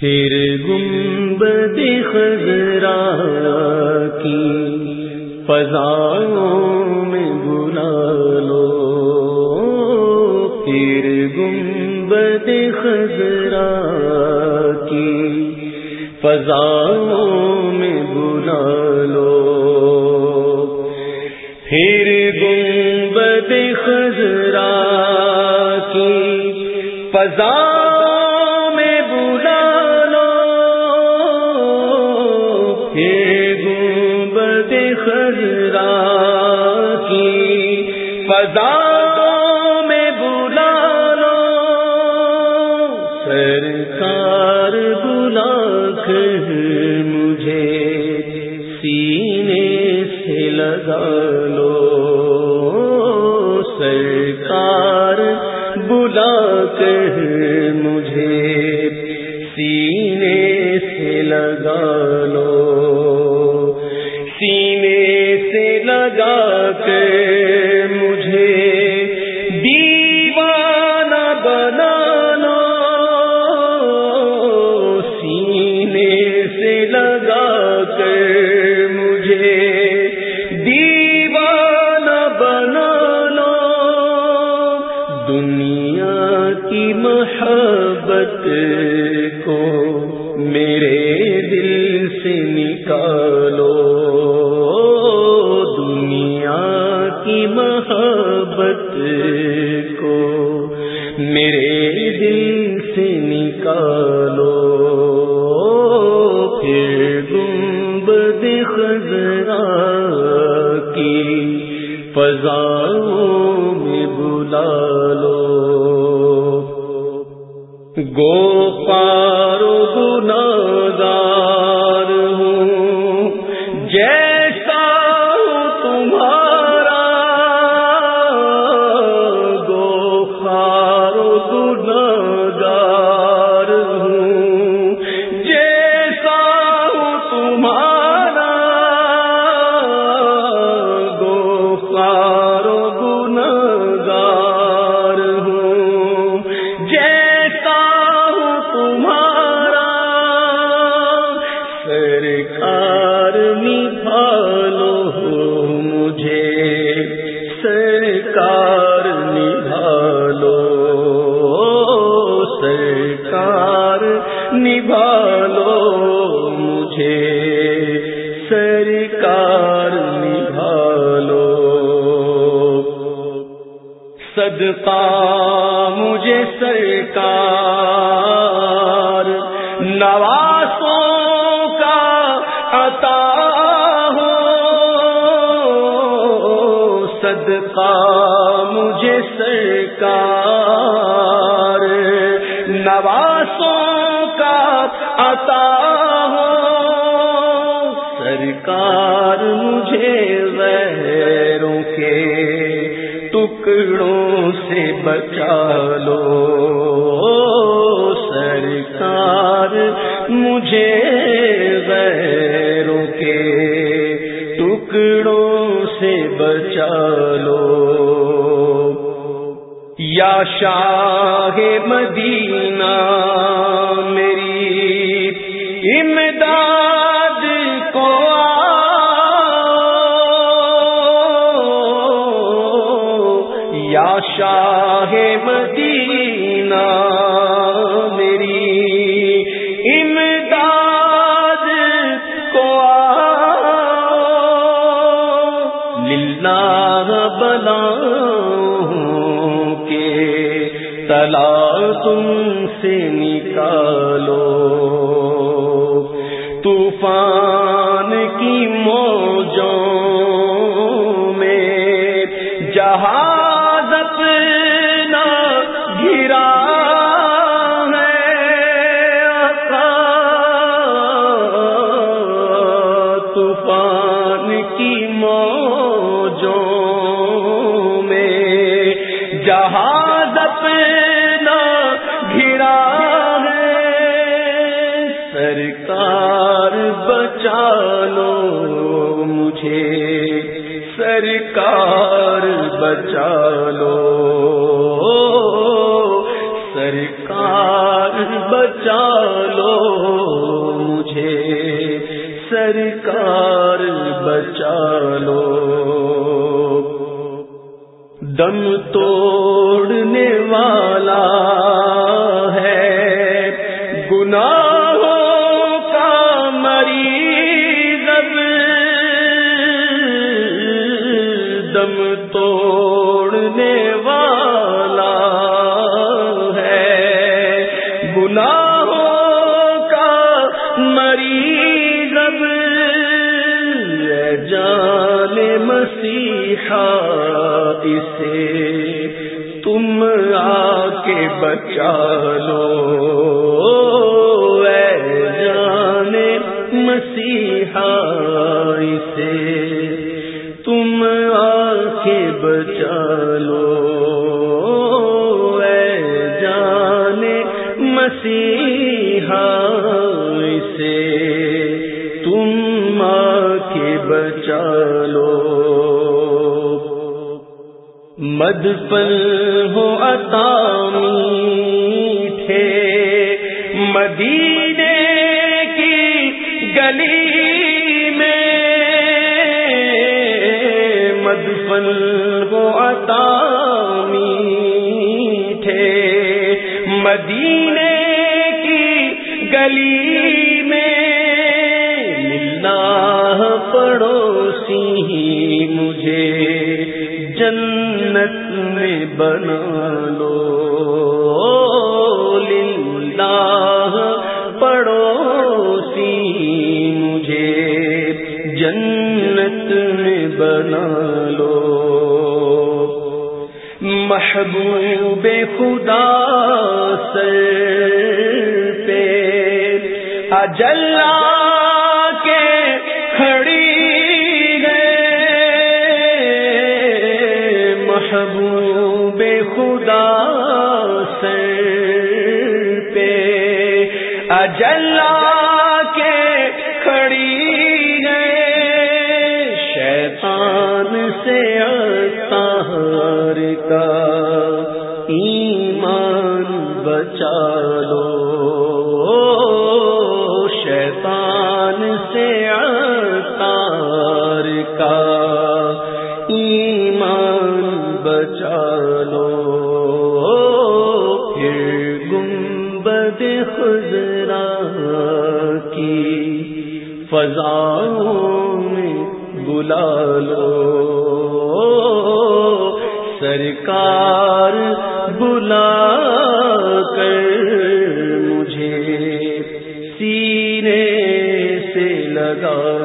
پھر گنبد خزرا کی فضاؤں میں بلا لو۔ پھر گنبد خزرا کی فضاؤں میں بلا لو۔ پھر گنبد خزرا کی فضا میں بلا لو۔ سرکار بلا کر مجھے سینے سے لگا لو۔ سرکار بلا کر مجھے سینے سے لگا لو۔ لگا کے مجھے۔ دیوانہ بنانا سینے سے لگا کے مجھے۔ دیوانہ بنانا دنیا کی محبت کو میرے دل سے نکال کو میرے دل سے نکالو، پھر گنبد خزرا کی فضاؤں میں بلا لو گو پارو گنگار ہوں جیسا پیار نبھالو مجھے سرکار نبھالو۔ سرکار نبھالو مجھے سرکار نبھالو۔ صدقہ مجھے سرکار نواز صدقہ مجھے سرکار نواسوں کا عطا سرکار مجھے غیروں کے ٹکڑوں سے بچا لو۔ سرکار مجھے ٹکڑوں سے بچا لو۔ یا شاہ مدینہ میری امداد کو یا شاہ مدینہ للہ بلا کے تلا تم سے نکالو۔ طوفان کی موجوں میں جہاں سرکار بچا لو۔ سرکار بچا لو۔ مجھے سرکار بچا لو۔ دم توڑنے والا قدم توڑنے والا ہے۔ گناہوں کا مریض جان مسیحا، اسے تم آ کے بچا لو۔ بچا لو۔ اے جان مسیحا سے تم آ کے بچا لو۔ مد پل ہو میٹھے مدینے مدینے کی گلی میں ملنا پڑوسی مجھے جنت میں بنا لو۔ للہ پڑوسی مجھے جنت میں بنا محبوب خدا سر پہ۔ اجلا کے کھڑی بے خدا سے پہ۔ اجلا ایمان بچا لو۔ شیطان سے اتار کا بچالو پھر گنبد خزرا کی فضا میں بلا لو۔ سرکار بلا کر مجھے سینے سے لگا